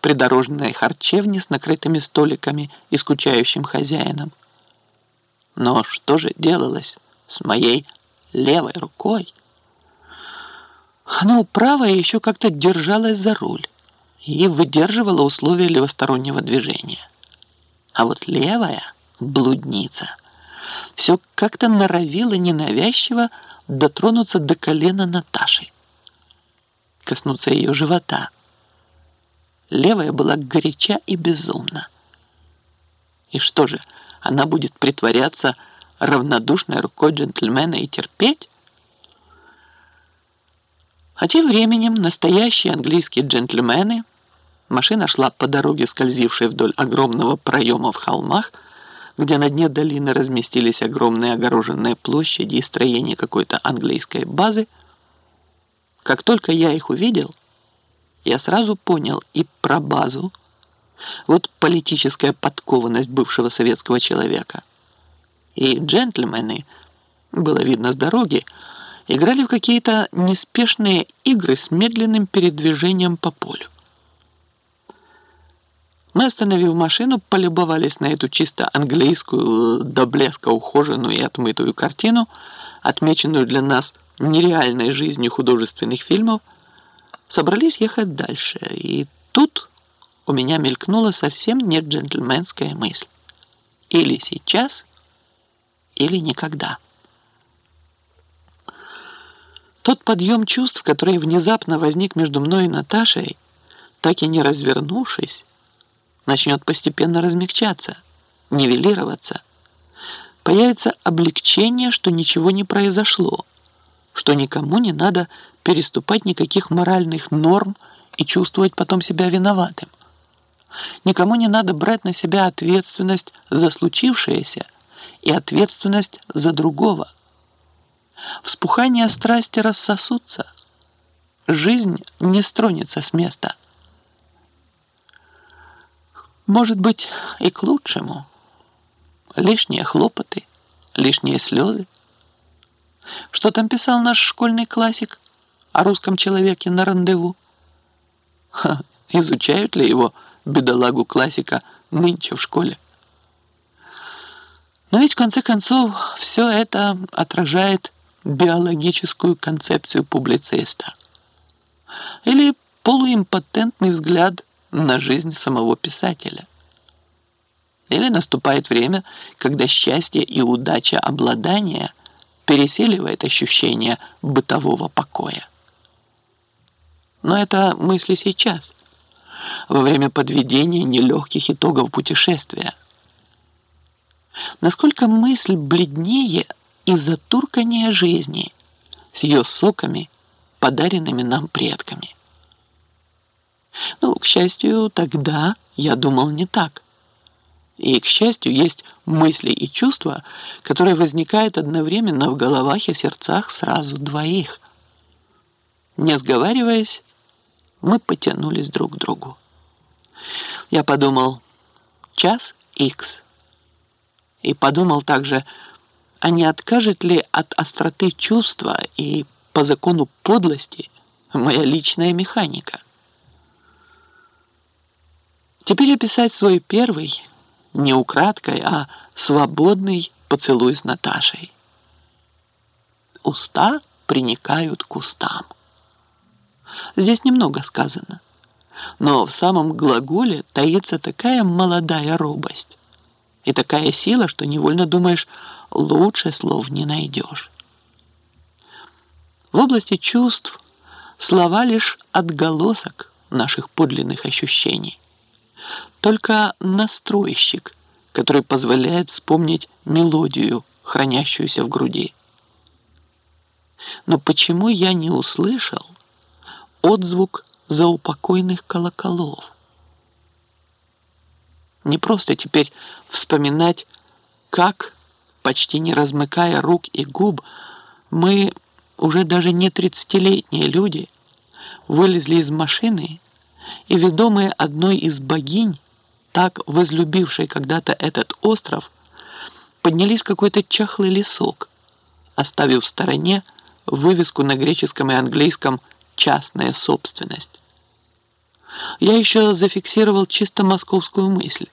придорожной харчевне с накрытыми столиками и скучающим хозяином. Но что же делалось с моей левой рукой? Ну, правая еще как-то держалась за руль и выдерживала условия левостороннего движения. А вот левая, блудница, все как-то норовила ненавязчиво дотронуться до колена Наташи, коснуться ее живота. Левая была горяча и безумна. И что же, она будет притворяться равнодушной рукой джентльмена и терпеть? А тем временем настоящие английские джентльмены, машина шла по дороге, скользившей вдоль огромного проема в холмах, где на дне долины разместились огромные огороженные площади и строения какой-то английской базы, как только я их увидел, я сразу понял и про базу, вот политическая подкованность бывшего советского человека. И джентльмены, было видно с дороги, играли в какие-то неспешные игры с медленным передвижением по полю. Мы, остановив машину, полюбовались на эту чисто английскую, до блеска ухоженную и отмытую картину, отмеченную для нас нереальной жизнью художественных фильмов, собрались ехать дальше. И тут у меня мелькнула совсем не джентльменская мысль. Или сейчас, или никогда. Тот подъем чувств, который внезапно возник между мной и Наташей, так и не развернувшись, начнет постепенно размягчаться, нивелироваться. Появится облегчение, что ничего не произошло, что никому не надо переступать никаких моральных норм и чувствовать потом себя виноватым. Никому не надо брать на себя ответственность за случившееся и ответственность за другого – Вспухания страсти рассосутся. Жизнь не стронется с места. Может быть, и к лучшему. Лишние хлопоты, лишние слезы. Что там писал наш школьный классик о русском человеке на рандеву? Ха, изучают ли его бедолагу классика нынче в школе? Но ведь в конце концов все это отражает биологическую концепцию публициста или полуимпотентный взгляд на жизнь самого писателя. Или наступает время, когда счастье и удача обладания переселивает ощущение бытового покоя. Но это мысли сейчас, во время подведения нелегких итогов путешествия. Насколько мысль бледнее – из-за туркания жизни с ее соками, подаренными нам предками. Ну, к счастью, тогда я думал не так. И, к счастью, есть мысли и чувства, которые возникают одновременно в головах и сердцах сразу двоих. Не сговариваясь, мы потянулись друг к другу. Я подумал, час икс. И подумал также, а не откажет ли от остроты чувства и по закону подлости моя личная механика. Теперь описать свой первый, не украдкой, а свободный поцелуй с Наташей. Уста приникают к устам. Здесь немного сказано, но в самом глаголе таится такая молодая робость и такая сила, что невольно думаешь, лучше слов не найдешь. В области чувств слова лишь отголосок наших подлинных ощущений. Только настройщик, который позволяет вспомнить мелодию, хранящуюся в груди. Но почему я не услышал отзвук заупокойных колоколов? Не просто теперь вспоминать, как почти не размыкая рук и губ, мы, уже даже не тридцатилетние люди, вылезли из машины и, ведомые одной из богинь, так возлюбившей когда-то этот остров, поднялись в какой-то чахлый лесок, оставив в стороне вывеску на греческом и английском «частная собственность». я еще зафиксировал чисто московскую мысль.